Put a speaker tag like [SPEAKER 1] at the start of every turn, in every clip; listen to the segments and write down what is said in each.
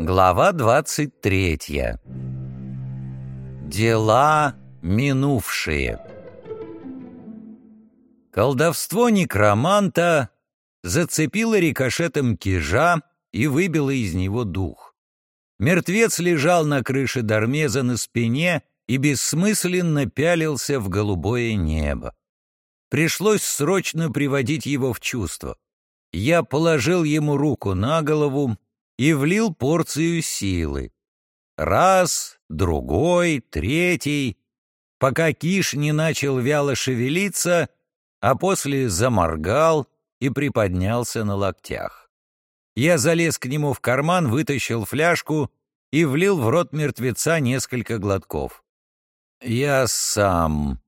[SPEAKER 1] Глава 23. Дела минувшие. Колдовство некроманта зацепило рикошетом кижа и выбило из него дух. Мертвец лежал на крыше Дармеза на спине и бессмысленно пялился в голубое небо. Пришлось срочно приводить его в чувство. Я положил ему руку на голову и влил порцию силы. Раз, другой, третий, пока киш не начал вяло шевелиться, а после заморгал и приподнялся на локтях. Я залез к нему в карман, вытащил фляжку и влил в рот мертвеца несколько глотков. «Я сам»,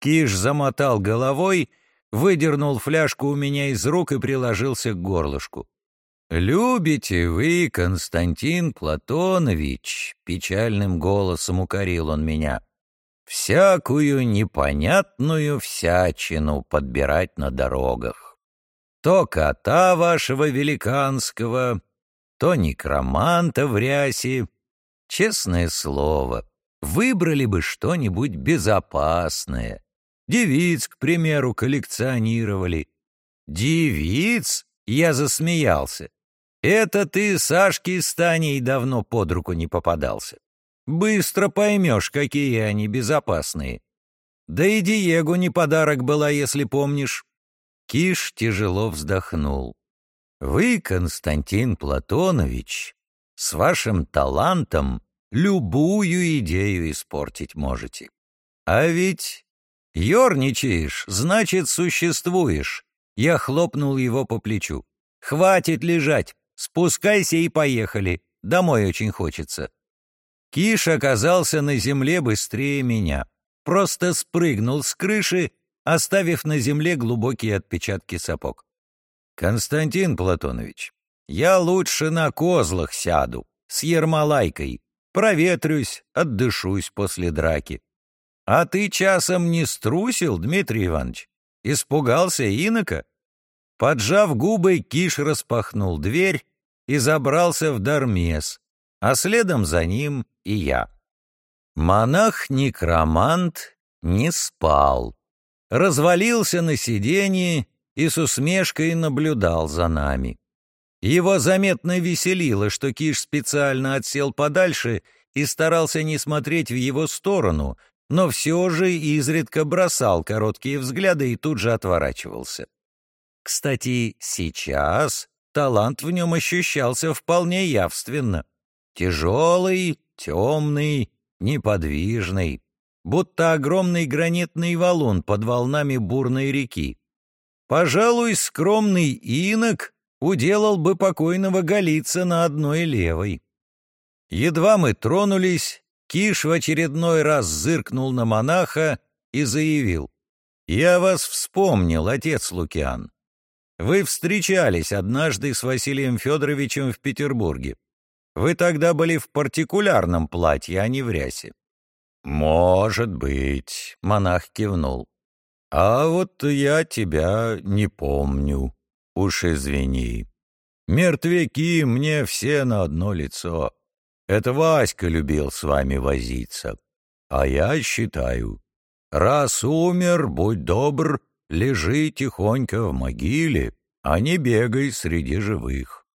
[SPEAKER 1] Киш замотал головой, выдернул фляжку у меня из рук и приложился к горлышку. «Любите вы, Константин Платонович?» — печальным голосом укорил он меня. «Всякую непонятную всячину подбирать на дорогах. То кота вашего великанского, то некроманта в рясе. Честное слово, выбрали бы что-нибудь безопасное, Девиц, к примеру, коллекционировали. Девиц? Я засмеялся. Это ты Сашке с Таней давно под руку не попадался. Быстро поймешь, какие они безопасные. Да и Диего не подарок была, если помнишь. Киш тяжело вздохнул. Вы, Константин Платонович, с вашим талантом любую идею испортить можете. А ведь «Ёрничаешь, значит, существуешь!» Я хлопнул его по плечу. «Хватит лежать! Спускайся и поехали! Домой очень хочется!» Киш оказался на земле быстрее меня. Просто спрыгнул с крыши, оставив на земле глубокие отпечатки сапог. «Константин Платонович, я лучше на козлах сяду, с ермолайкой, проветрюсь, отдышусь после драки. «А ты часом не струсил, Дмитрий Иванович? Испугался инока?» Поджав губы, Киш распахнул дверь и забрался в Дармес, а следом за ним и я. Монах-некромант не спал. Развалился на сиденье и с усмешкой наблюдал за нами. Его заметно веселило, что Киш специально отсел подальше и старался не смотреть в его сторону, но все же изредка бросал короткие взгляды и тут же отворачивался. Кстати, сейчас талант в нем ощущался вполне явственно. Тяжелый, темный, неподвижный, будто огромный гранитный валун под волнами бурной реки. Пожалуй, скромный инок уделал бы покойного Голица на одной левой. Едва мы тронулись, Киш в очередной раз зыркнул на монаха и заявил. «Я вас вспомнил, отец Лукиан. Вы встречались однажды с Василием Федоровичем в Петербурге. Вы тогда были в партикулярном платье, а не в рясе». «Может быть», — монах кивнул. «А вот я тебя не помню. Уж извини. Мертвяки мне все на одно лицо. Это Васька любил с вами возиться. А я считаю, раз умер, будь добр, лежи тихонько в могиле, а не бегай среди живых.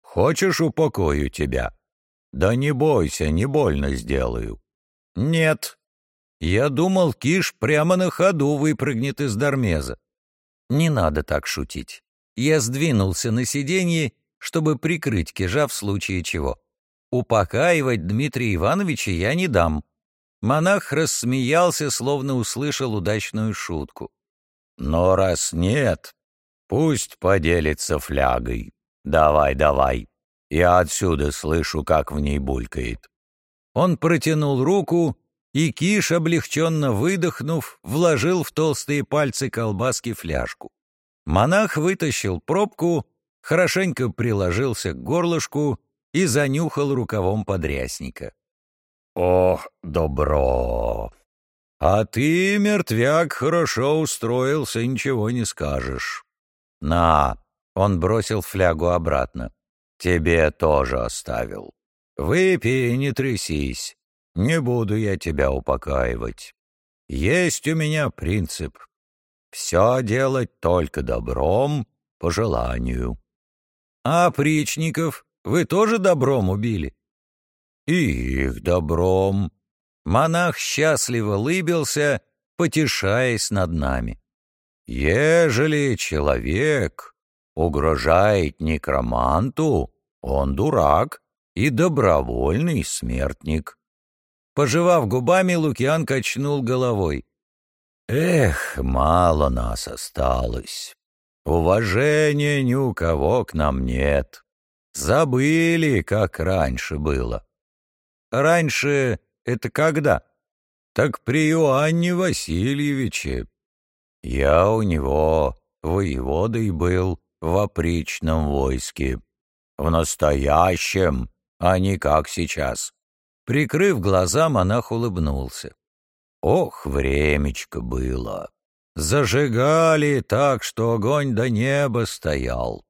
[SPEAKER 1] Хочешь, упокою тебя? Да не бойся, не больно сделаю. Нет. Я думал, Киш прямо на ходу выпрыгнет из Дармеза. Не надо так шутить. Я сдвинулся на сиденье, чтобы прикрыть Кижа в случае чего. Упокаивать Дмитрия Ивановича я не дам. Монах рассмеялся, словно услышал удачную шутку. Но раз нет, пусть поделится флягой. Давай, давай. Я отсюда слышу, как в ней булькает. Он протянул руку, и Киш, облегченно выдохнув, вложил в толстые пальцы колбаски фляжку. Монах вытащил пробку, хорошенько приложился к горлышку и занюхал рукавом подрясника. «Ох, добро! А ты, мертвяк, хорошо устроился, ничего не скажешь. На!» — он бросил флягу обратно. «Тебе тоже оставил. Выпей, не трясись. Не буду я тебя упокаивать. Есть у меня принцип. Все делать только добром, по желанию. А причников вы тоже добром убили? И их добром. Монах счастливо лыбился, потешаясь над нами. Ежели человек угрожает некроманту, он дурак и добровольный смертник. Пожевав губами, Лукьян качнул головой. «Эх, мало нас осталось. Уважения ни у кого к нам нет. Забыли, как раньше было». «Раньше это когда?» «Так при Иоанне Васильевиче. Я у него воеводой был в опричном войске. В настоящем, а не как сейчас». Прикрыв глаза, монах улыбнулся. Ох, времечко было! Зажигали так, что огонь до неба стоял.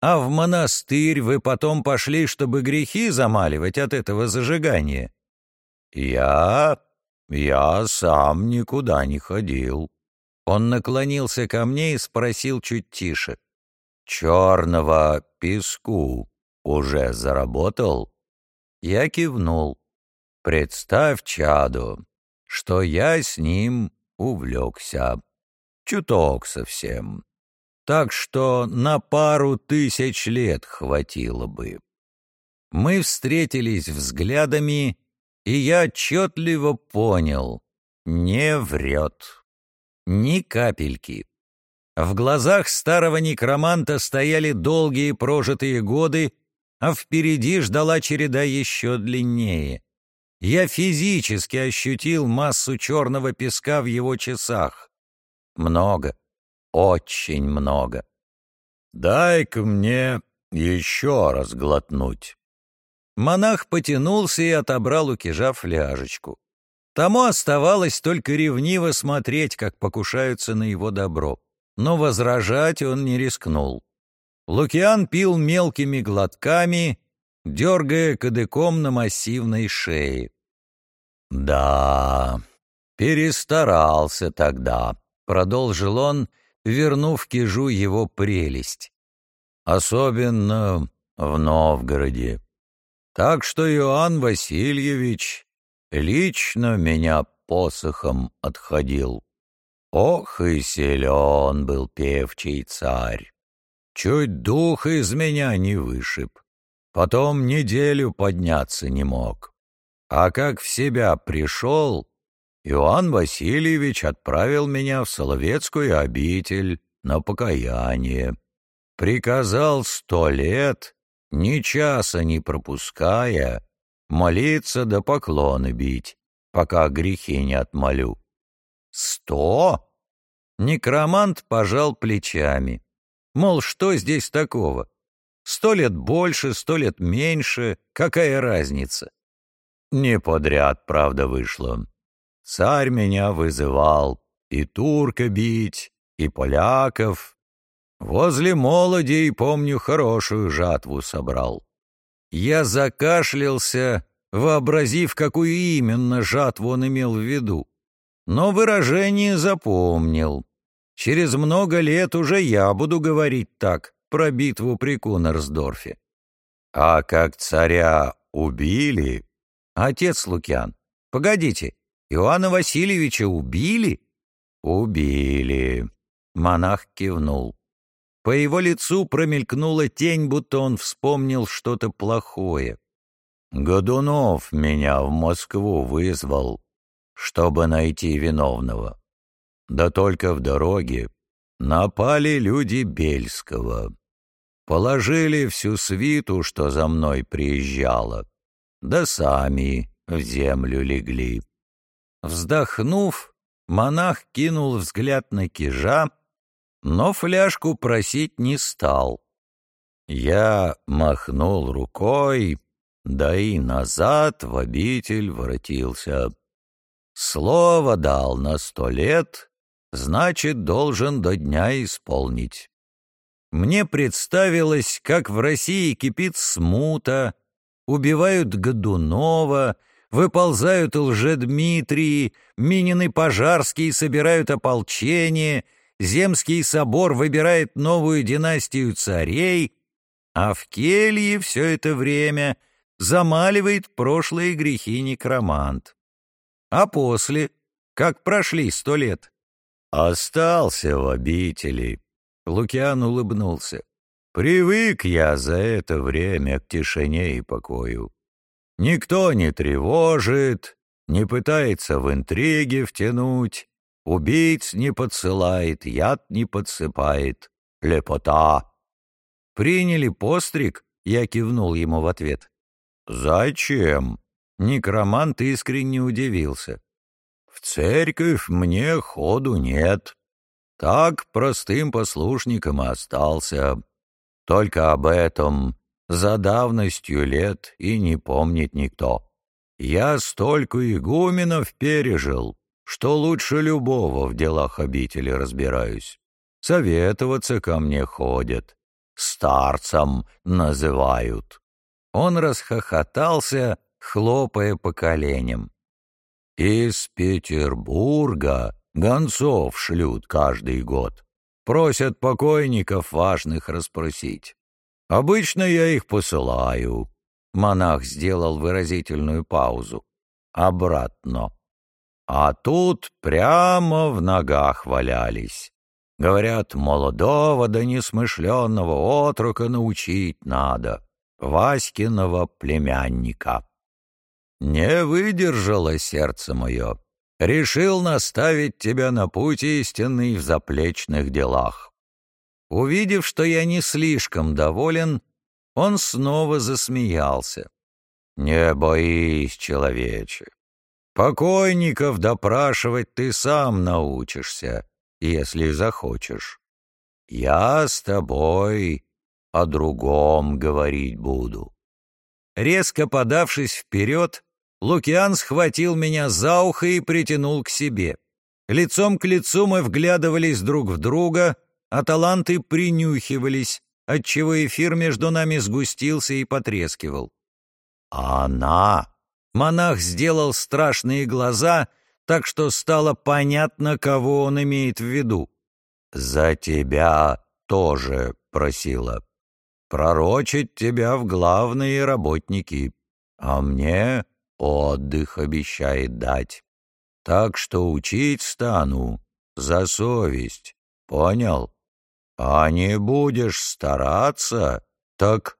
[SPEAKER 1] А в монастырь вы потом пошли, чтобы грехи замаливать от этого зажигания? Я... я сам никуда не ходил. Он наклонился ко мне и спросил чуть тише. «Черного песку уже заработал?» Я кивнул. «Представь, чаду, что я с ним увлекся. Чуток совсем. Так что на пару тысяч лет хватило бы. Мы встретились взглядами, и я отчетливо понял — не врет. Ни капельки. В глазах старого некроманта стояли долгие прожитые годы, а впереди ждала череда еще длиннее. Я физически ощутил массу черного песка в его часах. Много, очень много. «Дай-ка мне еще раз глотнуть». Монах потянулся и отобрал у кижа фляжечку. Тому оставалось только ревниво смотреть, как покушаются на его добро. Но возражать он не рискнул. Лукиан пил мелкими глотками, дергая кадыком на массивной шее. «Да, перестарался тогда», — продолжил он, вернув кижу его прелесть. «Особенно в Новгороде. Так что Иоанн Васильевич лично меня посохом отходил. Ох и силен был певчий царь. Чуть дух из меня не вышиб. Потом неделю подняться не мог. А как в себя пришел, Иоанн Васильевич отправил меня в Соловецкую обитель на покаяние. Приказал сто лет, ни часа не пропуская, молиться да поклоны бить, пока грехи не отмолю. Сто? Некромант пожал плечами. Мол, что здесь такого? Сто лет больше, сто лет меньше, какая разница? Не подряд, правда, вышло. Царь меня вызывал и турка бить, и поляков. Возле молодей, помню, хорошую жатву собрал. Я закашлялся, вообразив, какую именно жатву он имел в виду. Но выражение запомнил. Через много лет уже я буду говорить так про битву при Кунерсдорфе. А как царя убили, «Отец Лукьян, погодите, Иоанна Васильевича убили?» «Убили», — монах кивнул. По его лицу промелькнула тень, будто он вспомнил что-то плохое. «Годунов меня в Москву вызвал, чтобы найти виновного. Да только в дороге напали люди Бельского. Положили всю свиту, что за мной приезжала да сами в землю легли. Вздохнув, монах кинул взгляд на кижа, но фляжку просить не стал. Я махнул рукой, да и назад в обитель воротился. Слово дал на сто лет, значит, должен до дня исполнить. Мне представилось, как в России кипит смута, убивают Годунова, выползают лжедмитрии, и Пожарский собирают ополчение, Земский собор выбирает новую династию царей, а в келье все это время замаливает прошлые грехи некромант. А после, как прошли сто лет? Остался в обители. Лукиан улыбнулся. Привык я за это время к тишине и покою. Никто не тревожит, не пытается в интриги втянуть, убийц не подсылает, яд не подсыпает. Лепота. Приняли постриг? Я кивнул ему в ответ. Зачем? Некромант искренне удивился. В церковь мне ходу нет. Так простым послушником остался. Только об этом за давностью лет и не помнит никто. Я столько игуменов пережил, что лучше любого в делах обители разбираюсь. Советоваться ко мне ходят, старцем называют. Он расхохотался, хлопая по коленям. Из Петербурга гонцов шлют каждый год. Просят покойников важных расспросить. Обычно я их посылаю. Монах сделал выразительную паузу. Обратно. А тут прямо в ногах валялись. Говорят, молодого да несмышленного отрока научить надо. Васькиного племянника. Не выдержало сердце мое. Решил наставить тебя на путь истинный в заплечных делах. Увидев, что я не слишком доволен, он снова засмеялся. «Не боись, человече. Покойников допрашивать ты сам научишься, если захочешь. Я с тобой о другом говорить буду». Резко подавшись вперед, Лукиан схватил меня за ухо и притянул к себе. Лицом к лицу мы вглядывались друг в друга, а таланты принюхивались, отчего эфир между нами сгустился и потрескивал. «А она!» Монах сделал страшные глаза, так что стало понятно, кого он имеет в виду. «За тебя тоже просила. Пророчить тебя в главные работники, а мне отдых обещает дать. Так что учить стану за совесть, понял? А не будешь стараться, так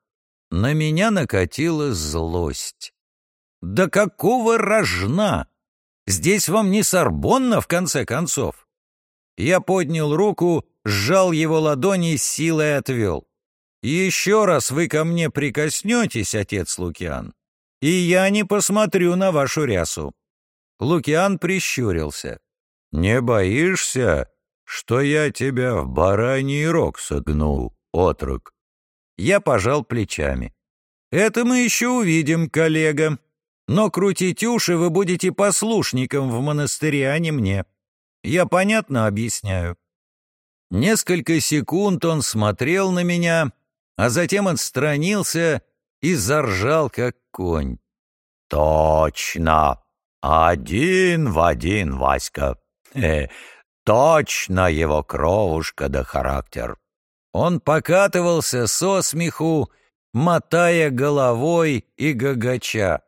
[SPEAKER 1] на меня накатила злость. Да какого рожна! Здесь вам не Сорбонна, в конце концов. Я поднял руку, сжал его ладони, силой отвел. Еще раз вы ко мне прикоснетесь, отец Лукиан, и я не посмотрю на вашу рясу». Лукиан прищурился. «Не боишься, что я тебя в бараний рог согну, отрок?» Я пожал плечами. «Это мы еще увидим, коллега. Но крутить уши вы будете послушником в монастыре, а не мне. Я понятно объясняю». Несколько секунд он смотрел на меня, а затем отстранился и заржал, как конь. «Точно! Один в один, Васька! Э, точно его кровушка да характер!» Он покатывался со смеху, мотая головой и гагача.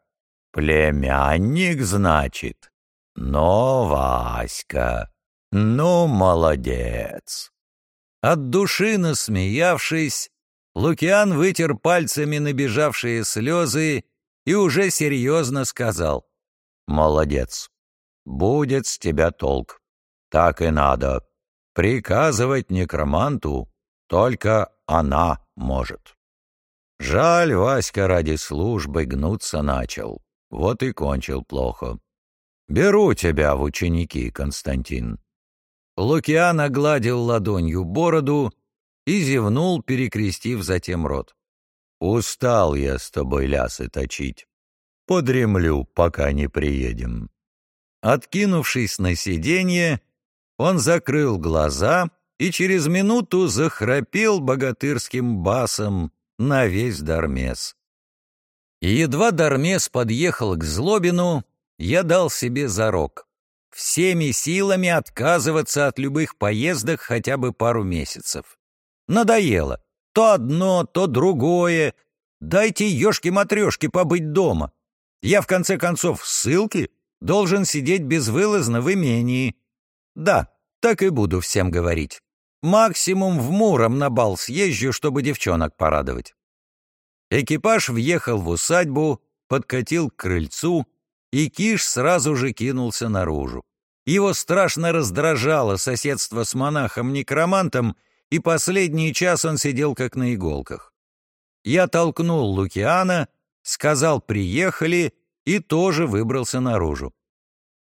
[SPEAKER 1] «Племянник, значит? Ну, Васька, ну, молодец!» От души насмеявшись, Лукиан вытер пальцами набежавшие слезы и уже серьезно сказал. «Молодец. Будет с тебя толк. Так и надо. Приказывать некроманту только она может». Жаль, Васька ради службы гнуться начал. Вот и кончил плохо. «Беру тебя в ученики, Константин». Лукиан огладил ладонью бороду и зевнул, перекрестив затем рот. «Устал я с тобой лясы точить. Подремлю, пока не приедем». Откинувшись на сиденье, он закрыл глаза и через минуту захрапел богатырским басом на весь Дармес. И едва Дармес подъехал к Злобину, я дал себе зарок. Всеми силами отказываться от любых поездок хотя бы пару месяцев. Надоело. То одно, то другое. Дайте ешки-матрешки побыть дома. Я, в конце концов, в ссылке должен сидеть безвылазно в имении. Да, так и буду всем говорить. Максимум в Муром на бал съезжу, чтобы девчонок порадовать. Экипаж въехал в усадьбу, подкатил к крыльцу, и Киш сразу же кинулся наружу. Его страшно раздражало соседство с монахом-некромантом, и последний час он сидел как на иголках. Я толкнул Лукиана, сказал «приехали» и тоже выбрался наружу.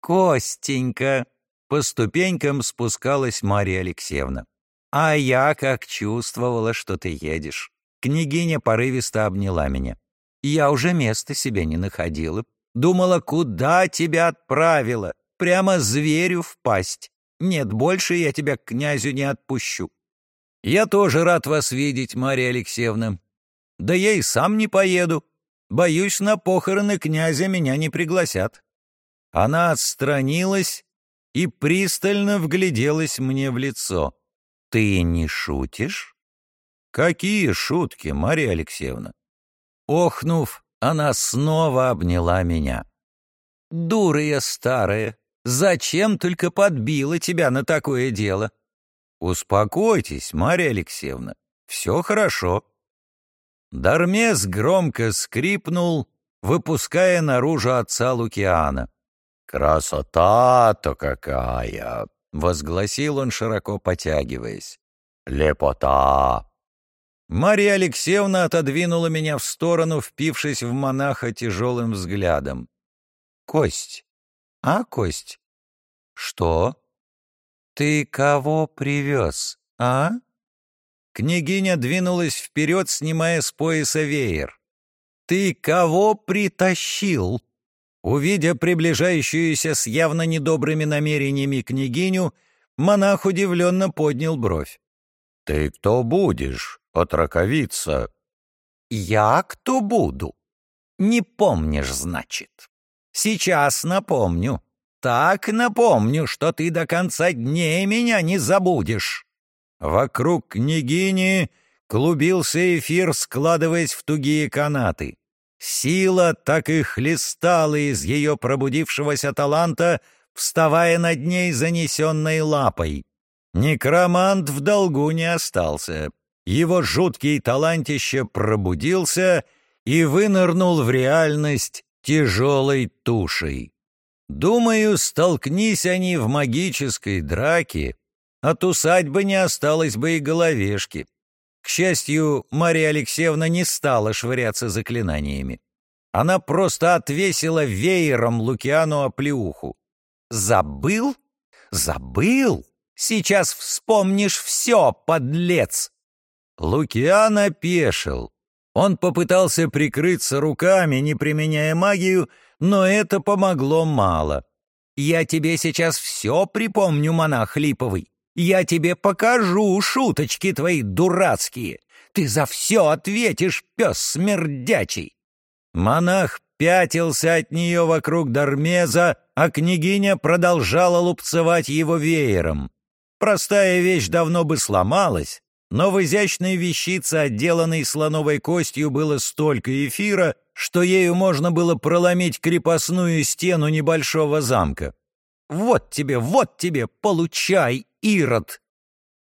[SPEAKER 1] «Костенька!» — по ступенькам спускалась Мария Алексеевна. «А я как чувствовала, что ты едешь!» Княгиня порывисто обняла меня. «Я уже места себе не находила. Думала, куда тебя отправила? Прямо зверю в пасть. Нет, больше я тебя к князю не отпущу». «Я тоже рад вас видеть, Мария Алексеевна. Да я и сам не поеду. Боюсь, на похороны князя меня не пригласят». Она отстранилась и пристально вгляделась мне в лицо. «Ты не шутишь?» «Какие шутки, Мария Алексеевна?» Охнув, она снова обняла меня. «Дура я старая! Зачем только подбила тебя на такое дело?» «Успокойтесь, Мария Алексеевна, все хорошо». Дармес громко скрипнул, выпуская наружу отца Лукиана. «Красота-то какая!» — возгласил он, широко потягиваясь. «Лепота! Мария Алексеевна отодвинула меня в сторону, впившись в монаха тяжелым взглядом. «Кость! А, Кость? Что? Ты кого привез, а?» Княгиня двинулась вперед, снимая с пояса веер. «Ты кого притащил?» Увидя приближающуюся с явно недобрыми намерениями княгиню, монах удивленно поднял бровь. «Ты кто будешь?» Отраковица. Я кто буду? Не помнишь, значит. Сейчас напомню. Так напомню, что ты до конца дней меня не забудешь. Вокруг княгини клубился эфир, складываясь в тугие канаты. Сила так и хлестала из ее пробудившегося таланта, вставая над ней занесенной лапой. Некромант в долгу не остался его жуткий талантище пробудился и вынырнул в реальность тяжелой тушей. Думаю, столкнись они в магической драке, от усадьбы не осталось бы и головешки. К счастью, Мария Алексеевна не стала швыряться заклинаниями. Она просто отвесила веером Лукиану оплеуху. «Забыл? Забыл? Сейчас вспомнишь все, подлец!» Лукиан опешил. Он попытался прикрыться руками, не применяя магию, но это помогло мало. «Я тебе сейчас все припомню, монах липовый. Я тебе покажу шуточки твои дурацкие. Ты за все ответишь, пес смердячий!» Монах пятился от нее вокруг Дармеза, а княгиня продолжала лупцевать его веером. Простая вещь давно бы сломалась, но в изящной вещице, отделанной слоновой костью, было столько эфира, что ею можно было проломить крепостную стену небольшого замка. «Вот тебе, вот тебе, получай, Ирод!»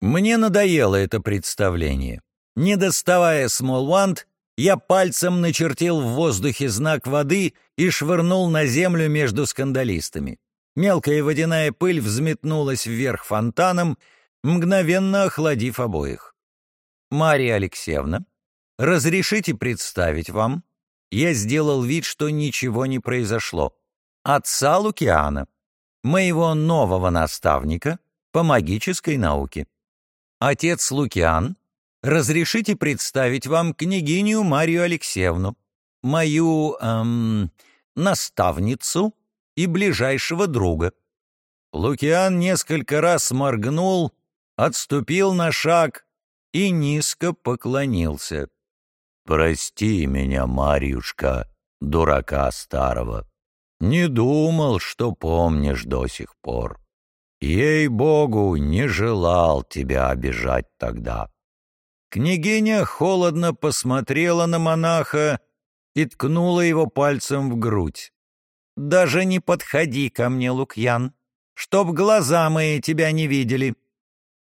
[SPEAKER 1] Мне надоело это представление. Не доставая смолвант, я пальцем начертил в воздухе знак воды и швырнул на землю между скандалистами. Мелкая водяная пыль взметнулась вверх фонтаном, мгновенно охладив обоих. «Мария Алексеевна, разрешите представить вам?» Я сделал вид, что ничего не произошло. Отца Лукиана, моего нового наставника по магической науке. Отец Лукиан, разрешите представить вам княгиню Марию Алексеевну, мою, эм, наставницу и ближайшего друга. Лукиан несколько раз моргнул, отступил на шаг и низко поклонился. Прости меня, Марьюшка, дурака старого. Не думал, что помнишь до сих пор. Ей-богу, не желал тебя обижать тогда. Княгиня холодно посмотрела на монаха и ткнула его пальцем в грудь. «Даже не подходи ко мне, Лукьян, чтоб глаза мои тебя не видели».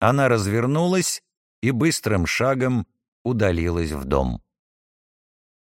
[SPEAKER 1] Она развернулась и быстрым шагом удалилась в дом.